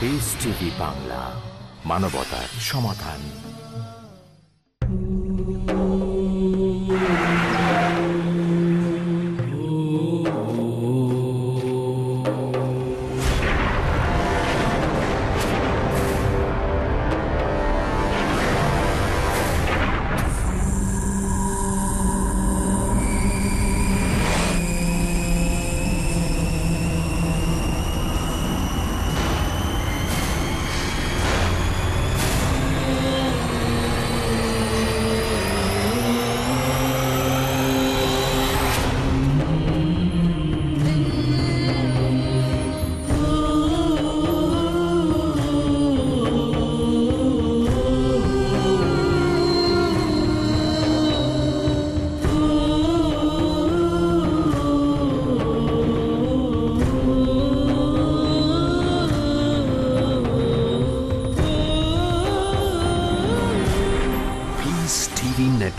বার্তা বাংলা মানবতার সমাধান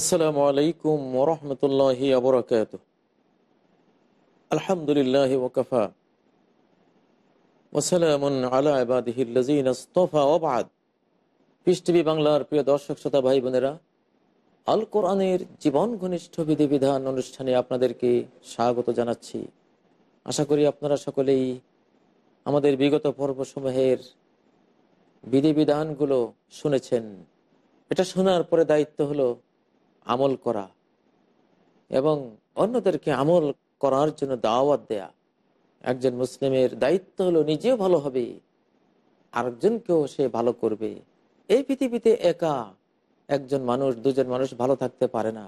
আসসালামু আলাইকুম ওরহমতুল্লাহি আবরকাত আলহামদুলিল্লাহ ওকফা ওসালামুন আলা আবাদিহিল্লাজিন আস্তফা ওবাদ পিস বাংলার প্রিয় দর্শক, শ্রোতা, ভাই, বোনেরা, আল কোরআনের জীবন ঘনিষ্ঠ বিধিবিধান অনুষ্ঠানে আপনাদেরকে স্বাগত জানাচ্ছি। আশা করি আপনারা সকলেই আমাদের বিগত পর্বসমূহের বিধিবিধানগুলো শুনেছেন। এটা শোনার পরে দায়িত্ব হলো আমল করা এবং অন্যদেরকে আমল করার জন্য দাওয়াত দেয়া। একজন মুসলিমের দায়িত্ব হলো নিজেও ভালো হবে, আরেকজনকেও সে ভালো করবে। এই পৃথিবীতে একা একজন মানুষ, দুজন মানুষ ভালো থাকতে পারে না।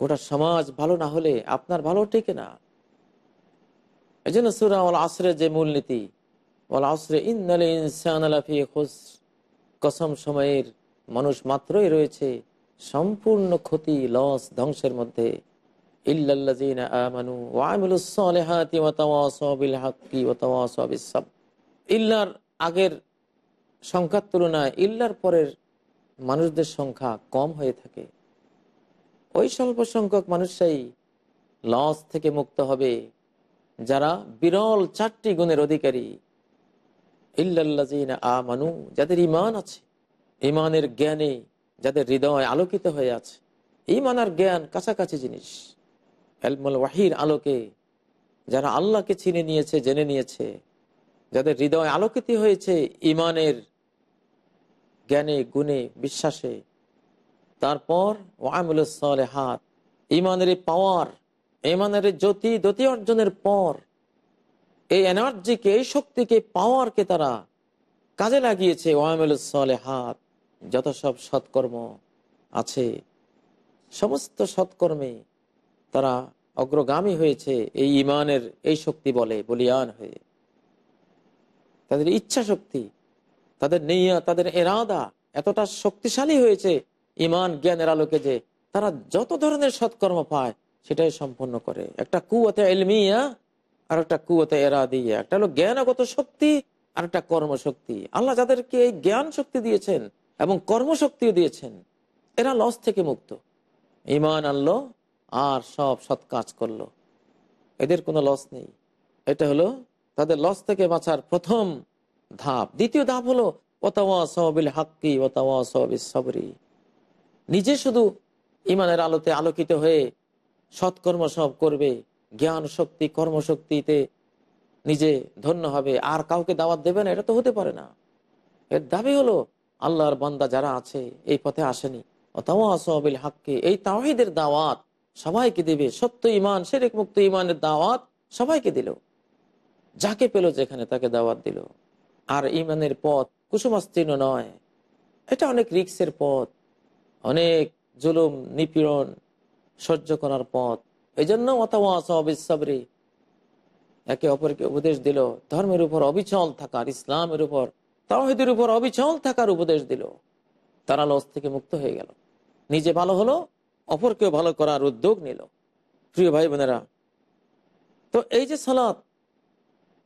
গোটা সমাজ ভালো না হলে আপনার ভালো টিকে না। এই জন্য সুরা ওল আসরে যে মূলনীতি ওল আসরে ইন্দালে ইনসান কসম সময়ের মানুষ মাত্রই রয়েছে। সম্পূর্ণ ক্ষতি লস ধ্বংসের মধ্যে। ইল্লার আগের সংখ্যার তুলনায় ইল্লার পরের মানুষদের সংখ্যা কম হয়ে থাকে। ওই স্বল্প সংখ্যক মানুষরাই লস থেকে মুক্ত হবে, যারা বিরল চারটি গুণের অধিকারী। ইল্লাল্লাজিনা আমানু, যাদের ইমান আছে ইমানের জ্ঞানে যাদের হৃদয় আলোকিত হয়ে আছে। ইমান আর জ্ঞান কাছাকাছি জিনিস। এলমুল ওয়াহির আলোকে যারা আল্লাহকে চিনে নিয়েছে, জেনে নিয়েছে, যাদের হৃদয় আলোকিত হয়েছে ইমানের জ্ঞানে, গুণে, বিশ্বাসে, তারপর ওয়ামুল হাত ইমানের পাওয়ার ইমানের জ্যোতি দ্যতি অর্জনের পর, এই এনার্জিকে এই শক্তিকে পাওয়ারকে তারা কাজে লাগিয়েছে ওয়ামুল হাত যত সব সৎকর্ম আছে, সমস্ত সৎকর্মে তারা অগ্রগামী হয়েছে, এই ইমানের এই শক্তি বলে, বলিয়ান হয়ে। তাদের ইচ্ছা শক্তি, তাদের নেইয়া তাদের এরাদা এতটা শক্তিশালী হয়েছে, ইমান জ্ঞানের আলোকে যে তারা যত ধরনের সৎকর্ম পায়, সেটাই সম্পন্ন করে। একটা কুয়াতে এলমিয়া আর একটা কুয়াতে এরাদিয়া। একটা হলো জ্ঞানগত শক্তি আর একটা কর্মশক্তি। আল্লাহ যাদেরকে এই জ্ঞান শক্তি দিয়েছেন এবং কর্মশক্তিও দিয়েছেন। এরা লস থেকে মুক্ত। ইমান আনলো, আর সব সৎ কাজ করল। এদের কোনো লস নেই। এটা হলো তাদের লস থেকে বাঁচার প্রথম ধাপ। দ্বিতীয় ধাপ হলো ওতাওয়া হাক্কি ওতাওয়া সবরি। নিজে শুধু ইমানের আলোতে আলোকিত হয়ে সৎকর্ম সব করবে। জ্ঞান শক্তি, কর্মশক্তিতে নিজে ধন্য হবে। আর কাউকে দাওয়াত দেবে না, এটা তো হতে পারে না। এর দাবি হলো আল্লাহর বান্দা যারা আছে, এই পথে আসেনি। অতাওয়াসবিল হাক্কে এই তাওহিদের দাওয়াত সবাইকে দিবে। সত্য ইমান শেরেক মুক্ত ইমানের দাওয়াত সবাইকে দিল। যাকে পেল যেখানে তাকে দাওয়াত দিল। আর ইমানের পথ কুসুমাস্তীর্ণ নয়। এটা অনেক রিক্সের পথ, অনেক জুলুম, নিপীড়ন সহ্য করার পথ। এই জন্য একে অপরকে উপদেশ দিল। ধর্মের উপর অবিচল থাকার, ইসলামের উপর তাওহিদের উপর অবিচল থাকার উপদেশ দিল। তারা লস থেকে মুক্ত হয়ে গেল। নিজে ভালো হলো, অপরকেও ভালো করার উদ্যোগ নিল। প্রিয় ভাই বোনেরা, তো এই যে সালাত,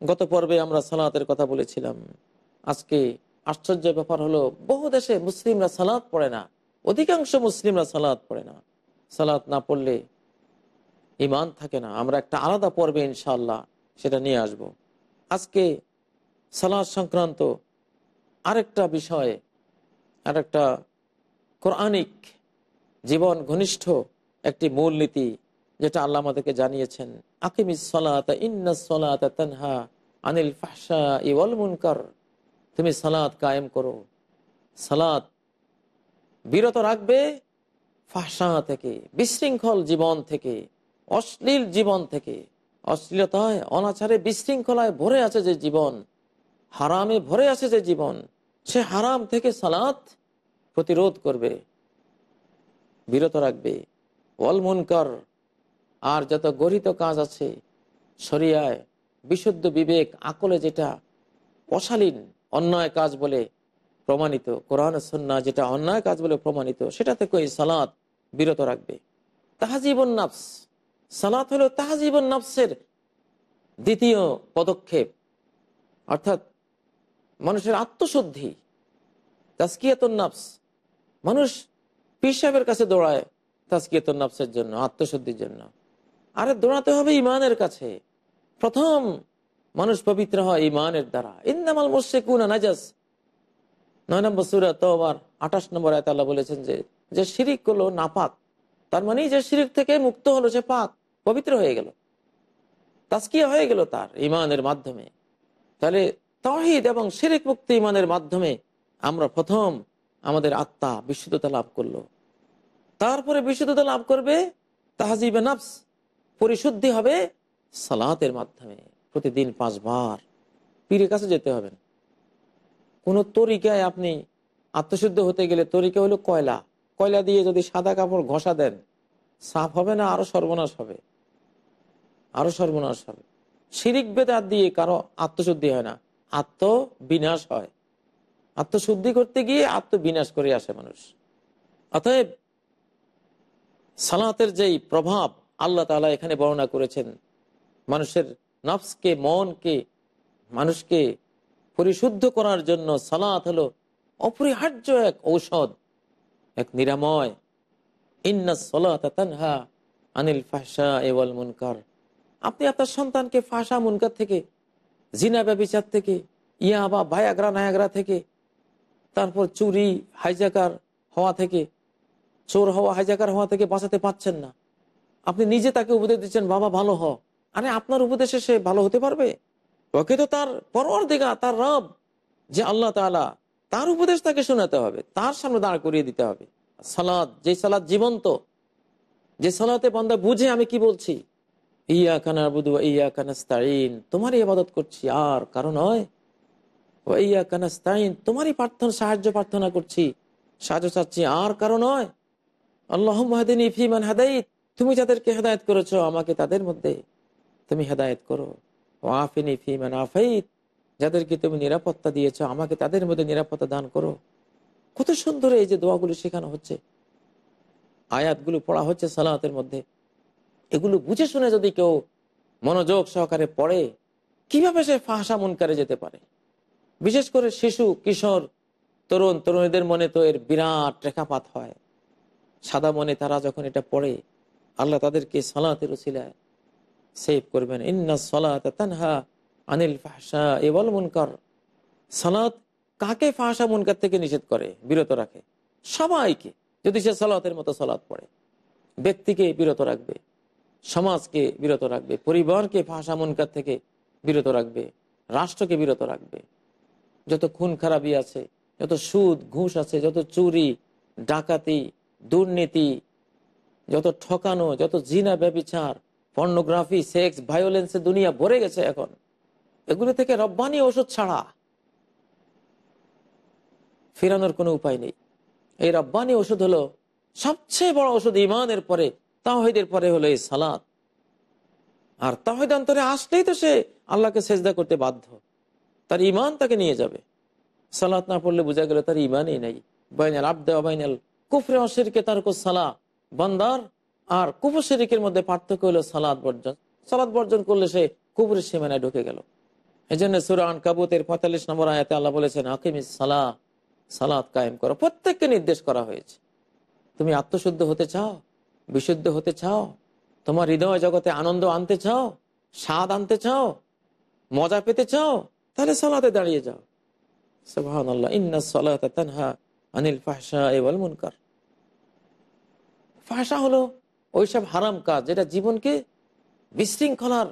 গত পর্বে আমরা সালাতের কথা বলেছিলাম। আজকে আশ্চর্য ব্যাপার হলো, বহু দেশে মুসলিমরা সালাত পড়ে না। অধিকাংশ মুসলিমরা সালাত পড়ে না। সালাত না পড়লে ইমান থাকে না। আমরা একটা আলাদা পর্বে ইনশাল্লাহ সেটা নিয়ে আসব। আজকে সালাদ সংক্রান্ত আরেকটা বিষয়ে, আরেকটা কোরআনিক জীবন ঘনিষ্ঠ একটি মূলনীতি যেটা আল্লাহ আমাদেরকে জানিয়েছেন, আকিমিস সলাত আনিল তুমি সালাত কায়েম করো। সালাত বিরত রাখবে ফাহসা থেকে, বিশৃঙ্খল জীবন থেকে, অশ্লীল জীবন থেকে। অশ্লীলতায়, অনাচারে, বিশৃঙ্খলায় ভরে আছে যে জীবন হারামে ভরে আছে যে জীবন, সে হারাম থেকে সালাত প্রতিরোধ করবে, বিরত রাখবে। ওয়াল মুনকার, আর যত গরিত কাজ আছে, শরিয়ায় বিশুদ্ধ বিবেক, আকলে যেটা অশালীন, অন্যায় কাজ বলে প্রমাণিত, কোরআন সন্না যেটা অন্যায় কাজ বলে প্রমাণিত, সেটা থেকে ওই সালাত বিরত রাখবে। তাহাজীবন নাফস, সালাত হলো তাহাজীবন নাফসের দ্বিতীয় পদক্ষেপ। অর্থাৎ মানুষের আত্মশুদ্ধি তাস্কিয়াতুন নাফস। মানুষ পিসাবের কাছে দৌড়ায় তাস্কিয়াতুন নাফসের জন্য, আত্মশুদ্ধির জন্য। আরে দৌড়াতে হবে ইমানের কাছে। প্রথম মানুষ পবিত্র হয় ইমানের দ্বারা। ইন্দামাল মুশেকুনা নাজাস। নয় নম্বর সুরা তো আবার আঠাশ নম্বর আয়ত আল্লাহ বলেছেন যে যে শিরিক করল নাপাক, তার মানে যে শিরিক থেকে মুক্ত হলো সে পাক, পবিত্র হয়ে গেল। তাস্কিয়া হয়ে গেল তার ইমানের মাধ্যমে। তাহলে তহিদ এবং শিরিক মুক্তি ইমানের মাধ্যমে আমরা প্রথম আমাদের আত্মা বিশুদ্ধতা লাভ করল। তারপরে বিশুদ্ধতা লাভ করবে তাহাজিবে নাফস, পরিশুদ্ধি হবে সালাতের মাধ্যমে। প্রতিদিন পাঁচবার পীরের কাছে যেতে হবে না। কোনো তরিকায় আপনি আত্মশুদ্ধ হতে গেলে তরিকা হলো কয়লা। কয়লা দিয়ে যদি সাদা কাপড় ঘষা দেন, সাফ হবে না, আরও সর্বনাশ হবে। আরও সর্বনাশ হবে। শিরিক বেদাত দিয়ে কারও আত্মশুদ্ধি হয় না। আত্মবিনাশ হয়। আত্মশুদ্ধি করতে গিয়ে আত্মবিনাশ করে আসে মানুষ। অতএব সালাতের যেই প্রভাব আল্লাহ তালা এখানে বর্ণনা করেছেন, মানুষের নফসকে, মনকে, মানুষকে পরিশুদ্ধ করার জন্য সালাত হলো অপরিহার্য এক ঔষধ, এক নিরাময়। ইন্না সলাত আনিল ফাহসা এওয়াল মুনকার। আপনি আপনার সন্তানকে ফাঁসা মুনকার থেকে জিনা ব্যবিচার থেকে, ইয়া বা ভায়াগ্রা, নায়াগ্রা থেকে, তারপর চুরি, হাইজাকার হওয়া থেকে, চোর হওয়া, হাইজাকার হওয়া থেকে বাঁচাতে পাচ্ছেন না। আপনি নিজে তাকে উপদেশ দিচ্ছেন, বাবা, ভালো হ। আরে আপনার উপদেশে সে ভালো হতে পারবে? ওকে তো তার পরর দিঘা তার রব, যে আল্লাহ তালা তার উপদেশ তাকে শোনাতে হবে, তার সামনে দাঁড় করিয়ে দিতে হবে। সালাদ, যে সালাদ জীবন্ত, যে সালাতে বান্দা বুঝে আমি কি বলছি ইয়া কানা বুধু ইয়া কানাস্তাইন তোমারই আবাদত করছি, আর কারণ নয়। ও ইয়া কানাস্তাইন তোমারই প্রার্থনা, সাহায্য প্রার্থনা করছি, সাহায্য চাচ্ছি, আর কারণ নয়। আল্লাহ মাহদিন ইফিমান হাদাইত, তুমি যাদেরকে হেদায়ত করেছ, আমাকে তাদের মধ্যে তুমি হেদায়ত করো। ওয়াফিনি ফিমান আফাইত, যাদেরকে তুমি নিরাপত্তা দিয়েছ, আমাকে তাদের মধ্যে নিরাপত্তা দান করো। কত সুন্দর এই যে দোয়াগুলো শেখানো হচ্ছে। আয়াতগুলো পড়া হচ্ছে সালাতের মধ্যে। এগুলো বুঝে শুনে যদি কেউ মনোযোগ সহকারে পড়ে, কীভাবে সে ফাঁসা মুনকারে যেতে পারে? বিশেষ করে শিশু, কিশোর, তরুণ, তরুণীদের মনে তো এর বিরাট রেখাপাত হয়। সাদা মনে তারা যখন এটা পড়ে, আল্লাহ তাদেরকে সালাতের উচিলায় সেভ করবেন। ইন্না সালাত তানহা আনিল ফাহসা এবল মুনকার। সালাত কাকে ফাহসা মুনকার থেকে নিষেধ করে? বিরত রাখে। সবাইকে। যদি সে সালাতের মতো সালাত পড়ে, ব্যক্তিকে বিরত রাখবে। সমাজকে বিরত রাখবে, পরিবারকে ভাষা মুনকার থেকে বিরত রাখবে, রাষ্ট্রকে বিরত রাখবে। যত খুন খারাপি আছে, যত সুদ, ঘুষ আছে, যত চুরি, ডাকাতি, দুর্নীতি, যত ঠকানো, যত জিনা ব্যবিচার, পর্নোগ্রাফি, সেক্স ভায়োলেন্সে দুনিয়া ভরে গেছে এখন। এগুলো থেকে রব্বানি ওষুধ ছাড়া ফেরানোর কোনো উপায় নেই। এই রব্বানি ওষুধ হলো সবচেয়ে বড় ওষুধ ইমানের পরে তাহিদের পরে হলো এই সালাদ আর তাহিদ অন্তরে আসলেই তো সে আল্লাহকে সেজদা করতে বাধ্য। তার ইমান তাকে নিয়ে যাবে। সালাত না পড়লে বোঝা গেল তার ইমানই নেই। বাইনাল আব্দে অবাইনাল কুফরে অশিরকে তার সালা বান্দার আর কুফর শরিকের মধ্যে পার্থক্য হলো সালাদ বর্জন। সালাদ বর্জন করলে সে কুফরের সীমানায় ঢুকে গেল। এই জন্য সুরান কাবুতের পঁয়তাল্লিশ নম্বর আয়াতে আল্লাহ বলেছেন হাকিমি সালা সালাদ কায়েম করো। প্রত্যেককে নির্দেশ করা হয়েছে। তুমি আত্মশুদ্ধ হতে চাও? বিশুদ্ধ হতে চাও? তোমার হৃদয় জগতে আনন্দ আনতে চাও? স্বাদ আনতে চাও? মজা পেতে চাও? তাহলে সালাতে দাঁড়িয়ে যাও। ফাহশা হলো ওইসব হারাম কাজ যেটা জীবনকে বিশৃঙ্খলার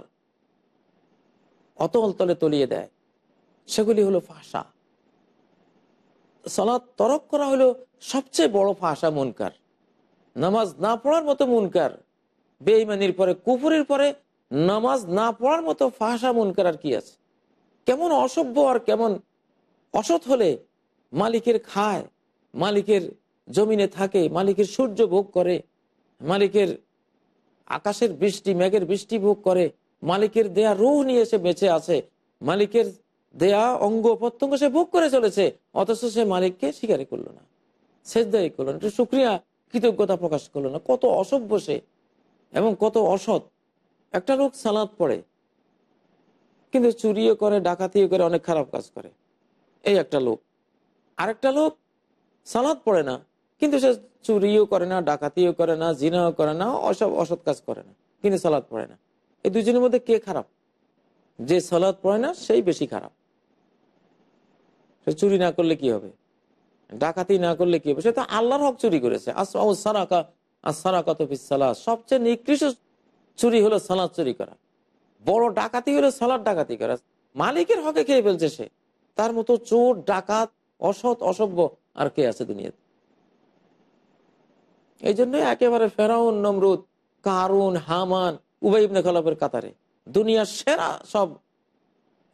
অতল তলে তলিয়ে দেয়। সেগুলি হলো ফাঁসা সালাদ তরক করা হলো সবচেয়ে বড় ফাঁসা মুনকার। নামাজ না পড়ার মতো মুনকার। বেইমানির পরে কুপুরের পরে নামাজ না পড়ার মতো ফাঁসা মুনকার আর কি আছে? কেমন অসভ্য আর কেমন অসৎ হলে মালিকের খায়, মালিকের জমিনে থাকে, মালিকের সূর্য ভোগ করে, মালিকের আকাশের বৃষ্টি, মেঘের বৃষ্টি ভোগ করে, মালিকের দেয়া রুহ নিয়ে এসে বেঁচে আছে, মালিকের দেয়া অঙ্গ প্রত্যঙ্গ সে ভোগ করে চলেছে, অথচ সে মালিককে স্বীকারই করল না, সেজদাই করল না। একটু সুক্রিয়া কৃতজ্ঞতা প্রকাশ করল না। কত অসভ্য সে এবং কত অসৎ। একটা লোক সালাদ পড়ে, কিন্তু চুরিও করে, ডাকাতিও করে, অনেক খারাপ কাজ করে। এই একটা লোক। আরেকটা লোক সালাদ পড়ে না, কিন্তু সে চুরিও করে না, ডাকাতিও করে না, জিনাও করে না, অসব অসৎ কাজ করে না, কিন্তু সালাদ পড়ে না। এই দুজনের মধ্যে কে খারাপ? যে সালাদ পড়ে না, সেই বেশি খারাপ। সে চুরি না করলে কি হবে? ডাকাতি না করলে কি সে তো আল্লাহর হক চুরি করেছে। সবচেয়ে নিকৃষ্ট চুরি হলো সালাদ চুরি করা। বড় ডাকাতি হলো সালাদ ডাকাতি করা। মালিকের হকে খেয়ে ফেলছে সে। তার মতো চোর, ডাকাত, অসৎ, অসভ্য আর কে আছে দুনিয়াতে? এই জন্যই একেবারে ফেরাউন, নমরুদ, কারুন, হামান উবাইবনে খলাপের কাতারে। দুনিয়ার সেরা সব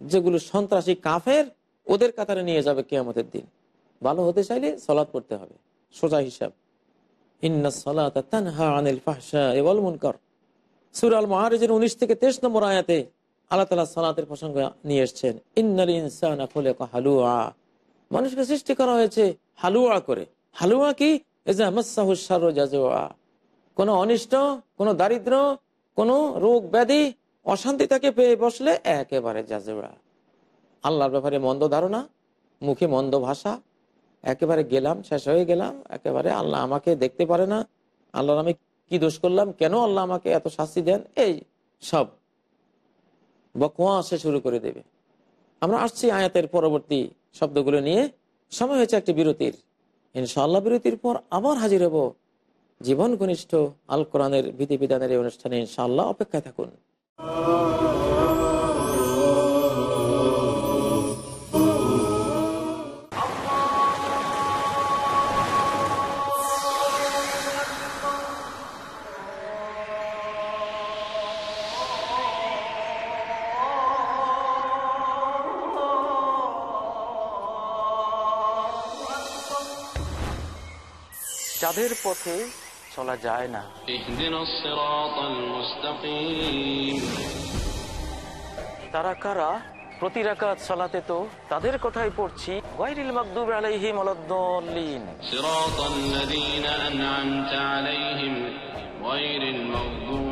যেগুলো সন্ত্রাসী কাফের, ওদের কাতারে নিয়ে যাবে কেয়ামতের দিন। ভালো হতে চাইলে সলাৎ পড়তে হবে। সোজা হিসাব। সলাত তানহা আনিল মুনকার। সূরা আল মাআরিজের 19 থেকে 23 নম্বর আয়াতে হালুআ মানুষকে সৃষ্টি করা হয়েছে হালুয়া করে। হালুয়া কি? কোন অনিষ্ট, কোন দারিদ্র, কোন রোগ ব্যাধি, অশান্তি তাকে পেয়ে বসলে একেবারে জাজুয়া আল্লাহর ব্যাপারে মন্দ ধারণা, মুখে মন্দ ভাষা একেবারে গেলাম, শেষ হয়ে গেলাম, একেবারে আল্লাহ আমাকে দেখতে পারে না। আল্লাহর আমি কি দোষ করলাম? কেন আল্লাহ আমাকে এত শাস্তি দেন? এই সব বকোয়া আসে শুরু করে দেবে। আমরা আসছি আয়াতের পরবর্তী শব্দগুলো নিয়ে। সময় হয়েছে একটি বিরতির। ইনশাআল্লাহ বিরতির পর আবার হাজির হব জীবন ঘনিষ্ঠ আল কোরআনের বিধিবিধানের এই অনুষ্ঠানে। ইনশাআল্লাহ অপেক্ষায় থাকুন। তাদের পথে চলা যায় না। তারা কারা? প্রতি রাকাত সালাতে তো তাদের কথাই পড়ছি। গায়রিল মাগদুব আলাইহিম আলাদ-দাল্লিন সিরাতাল আনআমতা আলাইহিম গায়রিল মাগদুব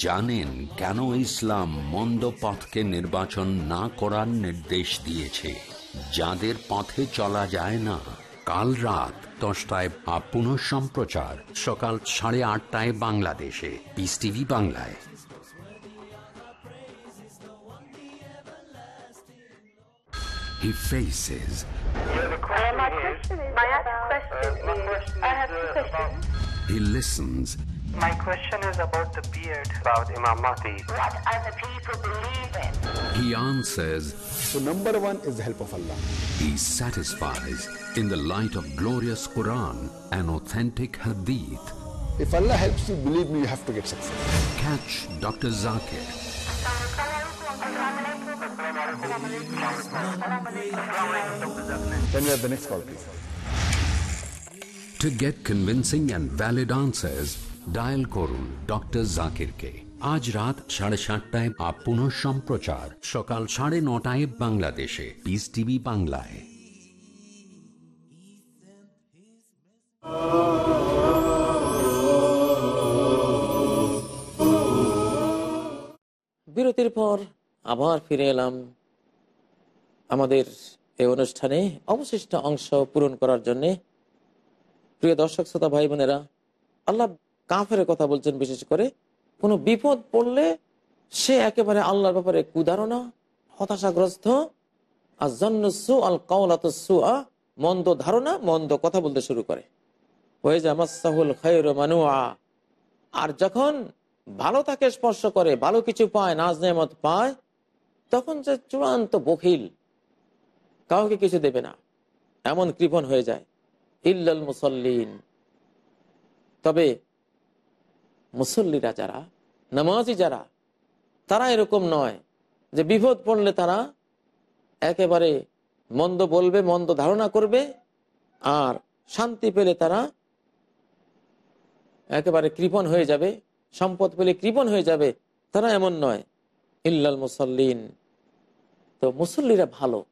জানেন কেন ইসলাম মন্দ পথকে নির্বাচন না করার নির্দেশ দিয়েছে যাদের পথে চলা যায় না কাল রাত দশটায় আপন সম্প্রচার সকাল সাড়ে আটটায় বাংলাদেশে পিস টিভি বাংলায় he faces. My question is My about, question is, I have two questions. He listens. My question is about the beard. About Imam Mahdi. What other people believe in. He answers. So number one is the help of Allah. He satisfies in the light of glorious Quran and authentic Hadith. If Allah helps you, believe me, you have to get success. Catch Dr. Zakir Then we have the next call, please. to get convincing and valid answers. Dial করুন doctor জাকিরকে আজ রাত সাড়ে সাতটায় up পুনঃ সম্প্রচার। সকাল সাড়ে নটায় বাংলাদেশে। পিস টিভি বাংলায়। বিরতির পর আবার ফিরে এলাম আমাদের এই অনুষ্ঠানে অবশিষ্ট অংশ পূরণ করার জন্যে। প্রিয় দর্শক, শ্রোতা ভাই বোনেরা আল্লাহ কাফের কথা বলছেন বিশেষ করে, কোনো বিপদ পড়লে সে একেবারে আল্লাহর ব্যাপারে কুদারণা, হতাশাগ্রস্ত। আর জন্য জন্নসু আল কাউলাত সুআ মন্দ ধারণা, মন্দ কথা বলতে শুরু করে। হয়ে যা মাসাহুল খৈর মানুয়া। আর যখন ভালো তাকে স্পর্শ করে, ভালো কিছু পায়, নাজ নেমত পায়, তখন যে চূড়ান্ত বখিল। কাউকে কিছু দেবে না। এমন কৃপণ হয়ে যায়। ইল্লাল মুসল্লিন। তবে মুসল্লিরা যারা, নামাজি যারা, তারা এরকম নয় যে বিপদ পড়লে তারা একেবারে মন্দ বলবে, মন্দ ধারণা করবে আর শান্তি পেলে তারা একেবারে কৃপণ হয়ে যাবে, সম্পদ পেলে কৃপণ হয়ে যাবে। তারা এমন নয়। ইল্লাল মুসল্লিন। তো মুসল্লিরা ভালো।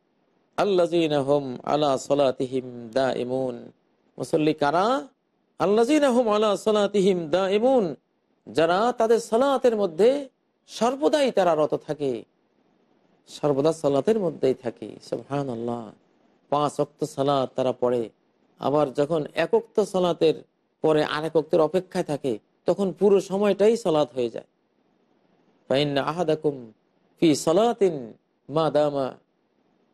আল্লাজিন হোম আলা সলাতিহিম দা ইমুন মুসল্লি কারা? আল্লাজিন আলা সলাতিহিম দা ইমুন যারা তাদের সালাতের মধ্যে সর্বদাই তারা রত থাকে। সর্বদা সালাতের মধ্যেই থাকে সুবহান আল্লাহ পাঁচ অক্ত সালাত তারা পড়ে। আবার যখন একক্ত সালাতের পরে আরেক অক্তের অপেক্ষায় থাকে, তখন পুরো সময়টাই সলাৎ হয়ে যায়। ফাইন্না আহাদাকুম ফি সলাতিন মা দামা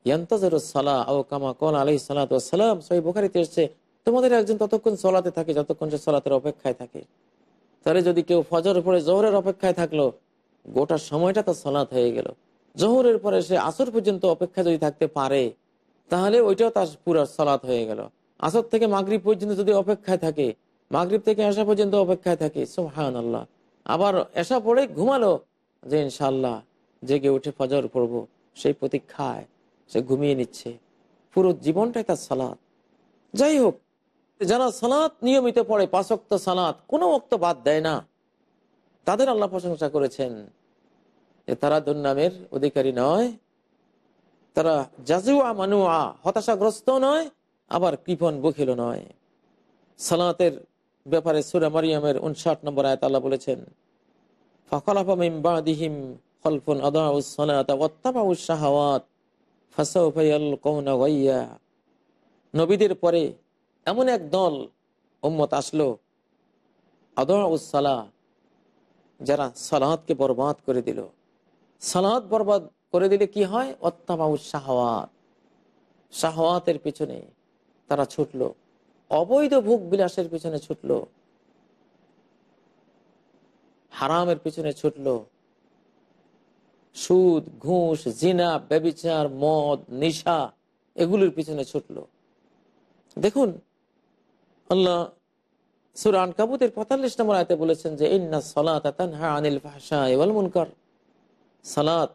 ইয়ান্তাজের সালা ও কামা কল আলহি সালাতাম সহি বোখারিতে এসছে, তোমাদের একজন ততক্ষণ সলাতে থাকে, যতক্ষণ সে সলাতের অপেক্ষায় থাকে। তাহলে যদি কেউ ফজর পরে জোহরের অপেক্ষায় থাকল, গোটা সময়টা তার সলাৎ হয়ে গেল। জোহরের পরে সে আসর পর্যন্ত অপেক্ষা যদি থাকতে পারে, তাহলে ওইটাও তার পুরো সলাৎ হয়ে গেল। আসর থেকে মাগরিব পর্যন্ত যদি অপেক্ষায় থাকে, মাগরিব থেকে আসা পর্যন্ত অপেক্ষায় থাকে সোহান আল্লাহ আবার এসা পড়ে ঘুমালো, যে ইনশাল্লাহ জেগে উঠে ফজর পড়ব, সেই প্রতীক্ষায় সে ঘুমিয়ে নিচ্ছে। পুরো জীবনটাই তার সালাদ যাই হোক যারা সালাত নিয়মিত পড়ে পাঁচক্ত সালাত, কোনো অক্ত বাদ দেয় না। তাদের আল্লাহ প্রশংসা করেছেন যে তারা দুর্নামের অধিকারী নয়। তারা জাজুয়া মানুয়া হতাশাগ্রস্ত নয়, আবার কৃপন বখিল নয়। সালাতের ব্যাপারে সুরা মারিয়ামের উনষাট নম্বর আয়াত আল্লাহ বলেছেন নবীদের পরে এমন এক দল উম্মত আসলো আদাউস সালাহ, যারা সালাতকে বরবাদ করে দিল। সালাত বরবাদ করে দিলে কি হয়? অত্তাবাউস শাহাওয়াত। শাহওয়াতের পিছনে তারা ছুটলো, অবৈধ ভোগ বিলাসের পিছনে ছুটল, হারামের পিছনে ছুটল। সুদ, ঘুষ, জিনা, ব্যবিচার, মদ, নিশা, এগুলির পিছনে ছুটল। দেখুন আল্লাহ সুরান কাবুতের পঁয়তাল্লিশ নম্বর আয়তে বলেছেন যে সালাত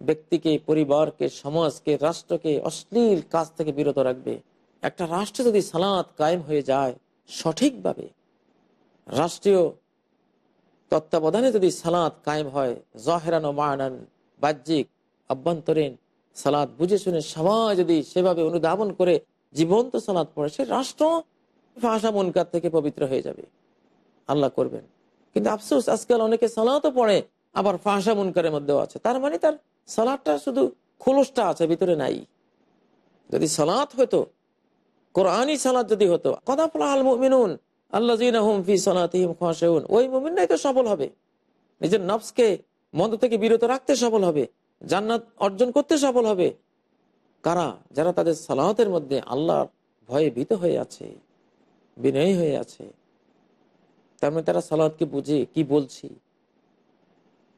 ব্যক্তিকে, পরিবারকে, সমাজকে, রাষ্ট্রকে অশ্লীল কাজ থেকে বিরত রাখবে। একটা রাষ্ট্রে যদি সালাত কায়েম হয়ে যায় সঠিকভাবে, রাষ্ট্রীয় তত্ত্বাবধানে যদি সালাত কায়েম হয়, জহেরান ও মায়ানান বাহ্যিক, আভ্যন্তরীণ সালাদ বুঝে শুনে সবাই যদি সেভাবে অনুধাবন করে জীবন্ত সালাদ পড়ে, সে রাষ্ট্র ভাষা মনকার থেকে পবিত্র হয়ে যাবে। আল্লাহ করবেন। কিন্তু আফসোস, আজকাল অনেকে সালাতও পড়ে, আবার ফাঁসা মুনকারের মধ্যেও আছে। তার মানে তার সালাদটা শুধু খোলসটা আছে, ভিতরে নাই। যদি সালাত হতো, কোরআনই সালাদ যদি হতো কথা আল মিনুন আল্লাহ ফি ওই মুমিনরাই তো সফল হবে। নিজের নফসকে মন্দ থেকে বিরত রাখতে সফল হবে, জান্নাত অর্জন করতে সফল হবে। কারা? যারা তাদের সালাতের মধ্যে আল্লাহর ভয়ে ভীত হয়ে আছে। বিনয়ী হয়ে আছে। তার মানে তারা সালাদকে বুঝে কি বলছি?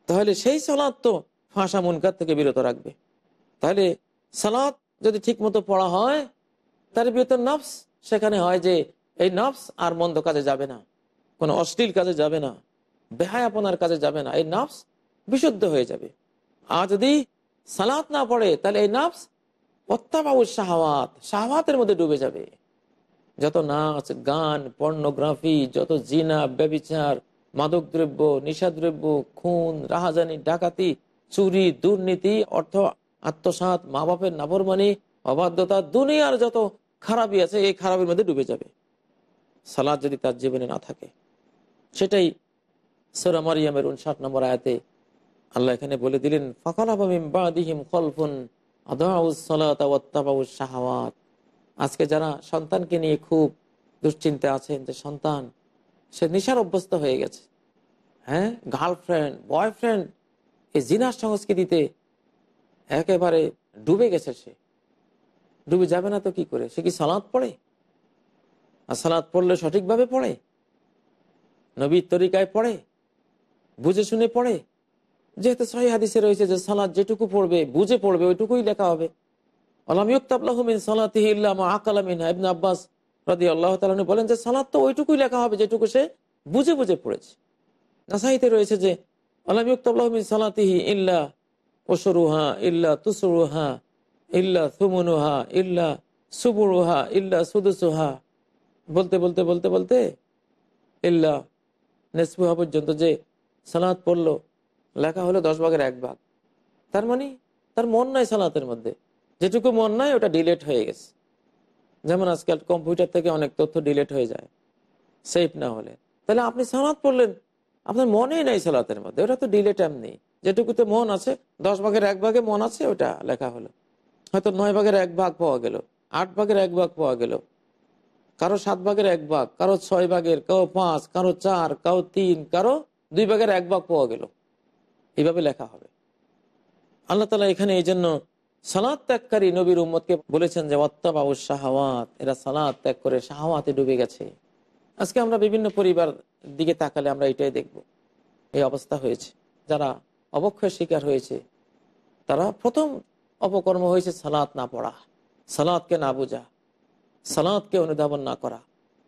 তাহলে সেই সালাদ তো ফাঁসা মুনকার থেকে বিরত রাখবে। তাহলে সালাদ যদি ঠিক মতো পড়া হয়, তার বিরত নফস সেখানে হয় যে এই নফস আর মন্দ কাজে যাবে না, কোনো অশ্লীল কাজে যাবে না, বেহায়াপনার কাজে যাবে না, এই নফস বিশুদ্ধ হয়ে যাবে। আর যদি সালাত না পড়ে, তাহলে এই নফস অত্যাবাবু শাহওয়াত, শাহওয়াতের মধ্যে ডুবে যাবে। যত নাচ, গান, পর্নোগ্রাফি, যত জিনা, ব্যবিচার, মাদকদ্রব্য নিশাদ্রব্য খুন, রাহাজানি, ডাকাতি, চুরি, দুর্নীতি, অর্থ আত্মসাত মা বাপের নাফরমানি, অবাধ্যতা, দুনিয়ার যত খারাপই আছে, এই খারাপের মধ্যে ডুবে যাবে। সালাদ যদি তার জীবনে না থাকে। সেটাই সোরা মারিয়ামের উনষাট নম্বর আয়াতে আল্লাহ এখানে বলে দিলেন ফাকালাহিম খলফুন শাহাওয়াত। আজকে যারা সন্তানকে নিয়ে খুব দুশ্চিন্তা আছেন, যে সন্তান, সে নিশার অভ্যস্ত হয়ে গেছে। হ্যাঁ? গার্লফ্রেন্ড বয়ফ্রেন্ড এই জিনার সংস্কৃতিতে একেবারে ডুবে গেছে সে। ডুবে যাবে না তো কি করে? সে কি সালাদ পড়ে? আর সালাদ পড়লে সঠিকভাবে পড়ে? নবীর তরিকায় পড়ে? বুঝে শুনে পড়ে? যেহেতু সহি হাদিসে রয়েছে যে সালাদ যেটুকু পড়বে, বুঝে পড়বে, ওইটুকুই লেখা হবে। আব্বাস রাদি আল্লাহ বলেন যে সালাদ তো ওইটুকুই লেখা হবে যেটুকু সে বুঝে বুঝে পড়েছে। নাসাইতে রয়েছে যে আলাম আলামিউক্তাবলাহমিন সালাতিহি ইল্লা ওসরুহা, ইল্লা তুসরুহা, ইল্লা থুমনুহা, ইল্লা সুবুরুহা, ইল্লা সুদুসুহা। বলতে বলতে বলতে বলতে ইল্লা নেসবুহা পর্যন্ত যে সালাত পড়ল, লেখা হলো দশ ভাগের এক ভাগ। তার মানে তার মন নাই সালাতের মধ্যে। যেটুকু মন নাই, ওটা ডিলেট হয়ে গেছে। যেমন আজকাল কম্পিউটার থেকে অনেক তথ্য ডিলেট হয়ে যায়। সেফ না হলে। তাহলে আপনি সালাত পড়লেন, আপনার মনেই নাই সালাতের মধ্যে। ওটা তো ডিলেট এমনি। যেটুকুতে মন আছে, দশ ভাগের এক ভাগে মন আছে, ওটা লেখা হলো। হয়তো নয় ভাগের এক ভাগ পাওয়া গেল, আট ভাগের এক ভাগ পাওয়া গেল। কারও সাত ভাগের এক ভাগ, কারও ছয় ভাগের, কারও পাঁচ, কারও চার, কারও তিন, কারও দুই ভাগের এক ভাগ পাওয়া গেল। এইভাবে লেখা হবে। আল্লাহ তালা এখানে এই জন্য সালাদ ত্যাগকারী নবীর উম্মতকে বলেছেন যে অত্তাবাবু শাহওয়াত। এরা সালাদ ত্যাগ করে শাহওয়াতে ডুবে গেছে। আজকে আমরা বিভিন্ন পরিবার দিকে তাকালে আমরা এটাই দেখব। এই অবস্থা হয়েছে। যারা অবক্ষয় শিকার হয়েছে, তারা প্রথম অপকর্ম হয়েছে সালাত না পড়া সালাদকে না বোঝা সালাদকে অনুধাবন না করা।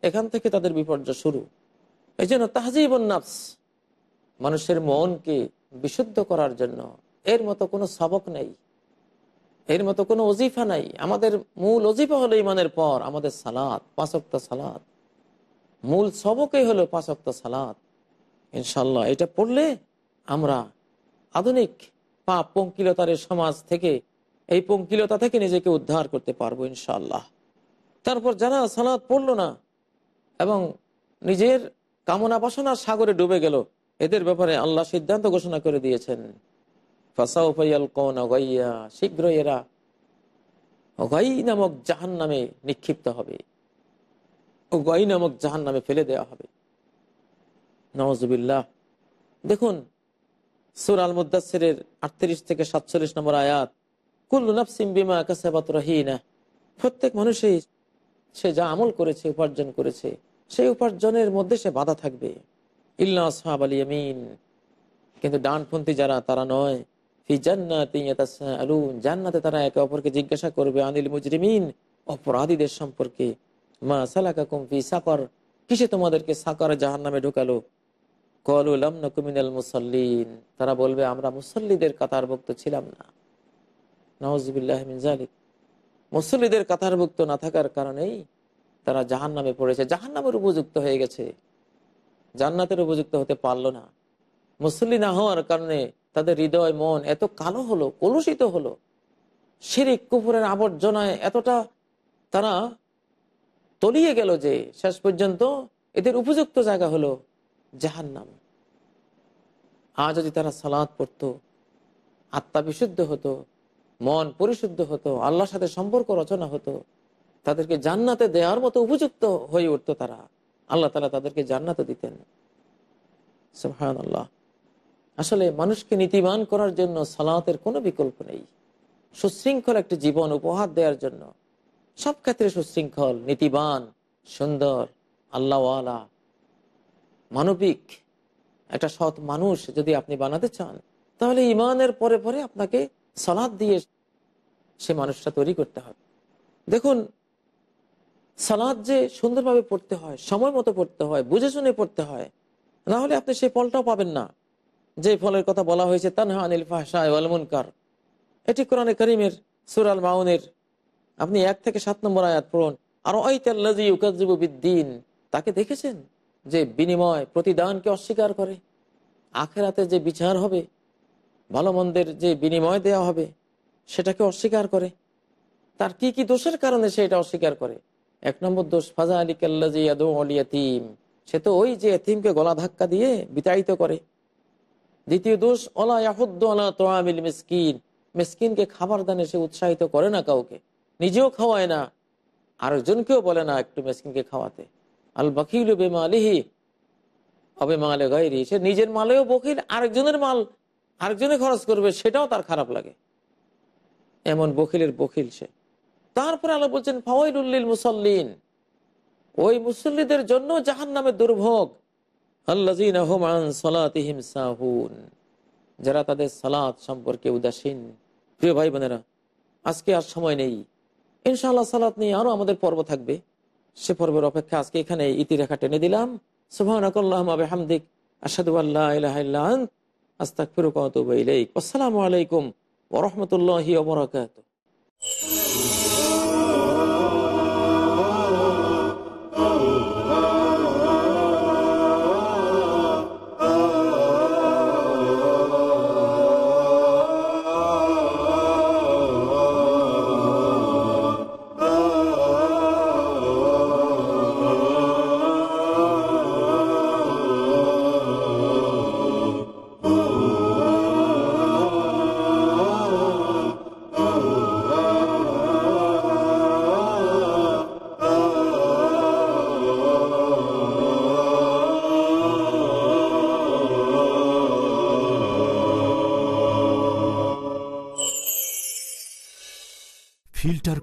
এখান থেকে তাদের বিপর্যয় শুরু। এই জন্য তাহজিবন নাফস, মানুষের মনকে বিশুদ্ধ করার জন্য এর মতো কোনো সবক নেই। এর মতো কোনো অজিফা নাই। আমাদের মূল অজিফা হলো ইমানের পর, আমাদের সালাদ পাঁচক্ত সালাদ মূল সবকই হলো পাঁচক্ত সালাদ ইনশাল্লাহ এটা পড়লে আমরা আধুনিক পাপ পঙ্কিলতার সমাজ থেকে, এই পঙ্কিলতা থেকে নিজেকে উদ্ধার করতে পারব ইনশাল্লাহ তারপর যারা সালাদ পড়ল না এবং নিজের কামনা বাসনার সাগরে ডুবে গেল, এদের ব্যাপারে আল্লাহ সিদ্ধান্ত ঘোষণা করে দিয়েছেন। শীঘ্রই এরা গাই নামক জাহান নামে নিক্ষিপ্ত হবে। ও গাই নামক জাহান নামে ফেলে দেওয়া হবে। নওয়াজুবিল্লাহ দেখুন, সুর আল মুদাসের আটত্রিশ থেকে সাতচল্লিশ নম্বর আয়াত, কুল্লু নাফসিম বিমা কাসাবাত রহিনা। প্রত্যেক মানুষই সে যা আমল করেছে, উপার্জন করেছে, সেই উপার্জনের মধ্যে সে বাধা থাকবে। ইল্লা আসহাব আলী কিন্তু ডানপন্থী যারা, তারা নয়। জান্নাতি তারা একে অপরকে জিজ্ঞাসা করবে, আনিল মুজরিমিন? অপরাধীদের সম্পর্কে, মা সালাকা কুমফি সাকর? কিসে তোমাদেরকে সাকর জাহান নামে ঢুকালো কলুলাম নকুমিনাল মুসল্লিন। তারা বলবে, আমরা মুসল্লিদের কাতার কাতারভুক্ত ছিলাম না। নওয়াজ জালিক মুসল্লিদের কাতারভুক্ত না থাকার কারণেই তারা জাহান নামে পড়েছে। জাহান নামের উপযুক্ত হয়ে গেছে। জান্নাতের উপযুক্ত হতে পারল না। মুসল্লি না হওয়ার কারণে তাদের হৃদয়, মন এত কালো হলো, কলুষিত হলো। শিরিক কুপুরের আবর্জনায় এতটা তারা তলিয়ে গেল যে শেষ পর্যন্ত এদের উপযুক্ত জায়গা হলো জাহান্নাম। আজ যদি তারা সালাদ পড়ত, আত্মা বিশুদ্ধ হতো, মন পরিশুদ্ধ হতো, আল্লাহর সাথে সম্পর্ক রচনা হতো, তাদেরকে জান্নাতে দেওয়ার মতো উপযুক্ত হয়ে উঠতো তারা। আল্লাহ তালা তাদেরকে জান্নাতে দিতেন। আল্লাহ আসলে মানুষকে নীতিবান করার জন্য সালাতের কোনো বিকল্প নেই। সুশৃঙ্খল একটি জীবন উপহার দেওয়ার জন্য। সব ক্ষেত্রে সুশৃঙ্খল, নীতিবান, সুন্দর, আল্লাহওয়ালা, মানবিক, একটা সৎ মানুষ যদি আপনি বানাতে চান, তাহলে ইমানের পরে পরে আপনাকে সালাদ দিয়ে সে মানুষটা তৈরি করতে হবে। দেখুন সালাদ যে সুন্দরভাবে পড়তে হয়, সময় মতো পড়তে হয়, বুঝে শুনে পড়তে হয়, না হলে আপনি সেই ফলটাও পাবেন না। যে ফলের কথা বলা হয়েছে, তানহা আনিল ফাহসা মুনকার। এটি কোরআনে করিমের সুরাল মাউনের, আপনি এক থেকে সাত নম্বর আয়াত পড়ুন। আর বিদ্দিন। তাকে দেখেছেন যে বিনিময় প্রতিদানকে অস্বীকার করে। আখেরাতে যে বিচার হবে ভালো মন্দের যে বিনিময় দেওয়া হবে, সেটাকে অস্বীকার করে। তার কি কি দোষের কারণে সে এটা অস্বীকার করে? এক নম্বর দোষ ফাজা আলী কাল্লাজিয়াতিম সে তো ওই যে এতিমকে গলা ধাক্কা দিয়ে বিতাড়িত করে। দ্বিতীয় দোষ অলা ইয়াহুদ্দ তোয়ামিল মিসকিন। মিসকিনকে খাবার দানে সে উৎসাহিত করে না কাউকে, নিজেও খাওয়ায় না। আরেকজনকেও বলে না একটু মিসকিনকে খাওয়াতে। আল বাকিল বেমা আলিহি হবে মালে গাইরি সে নিজের মালেও বকিল, আরেকজনের মাল আরেকজনে খরচ করবে, সেটাও তার খারাপ লাগে। এমন বকিলের বকিল সে। তারপরে আলো বলছেন ফাওয়াইলুল্লিল মুসল্লিন। ওই মুসল্লিদের জন্য জাহান নামের দুর্ভোগ। যারা তাদের সালাত সম্পর্কে উদাসীন। প্রিয় ভাই বোনেরা আজকে আর সময় নেই। ইনশাআল্লাহ সালাত নিয়ে আরও আমাদের পর্ব থাকবে। সে পর্বের অপেক্ষা আজকে এখানে ইতিরেখা টেনে দিলাম। সুবাহিক আসাদু আল্লাহ আস্তাক ফিরুক আসসালামু আলাইকুম ওরহমতুল্লাহ ওবরাকাত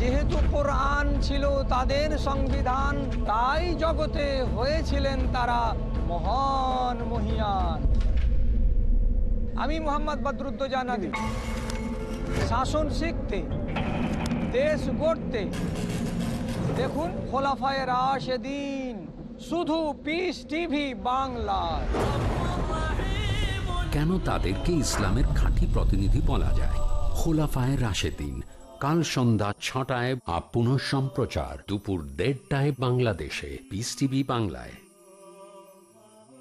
যেহেতু কোরআন ছিল তাদের সংবিধান, তাই জগতে হয়েছিলেন তারা মহান মহিয়ান। আমি মোহাম্মদ বদরুদ্দোজানাদি শাসন শিখতে, দেশ গড়তে, দেখুন খোলাফায় রাশেদিন, শুধু পিস টিভি বাংলায়। কেন তাদেরকে ইসলামের খাঁটি প্রতিনিধি বলা যায়? খোলাফায় রাশেদিন কাল সন্ধ্যা ছটায় আপ পুনঃ সম্প্রচার দুপুর দেড়টায় বাংলাদেশে পিস টিভি বাংলায়।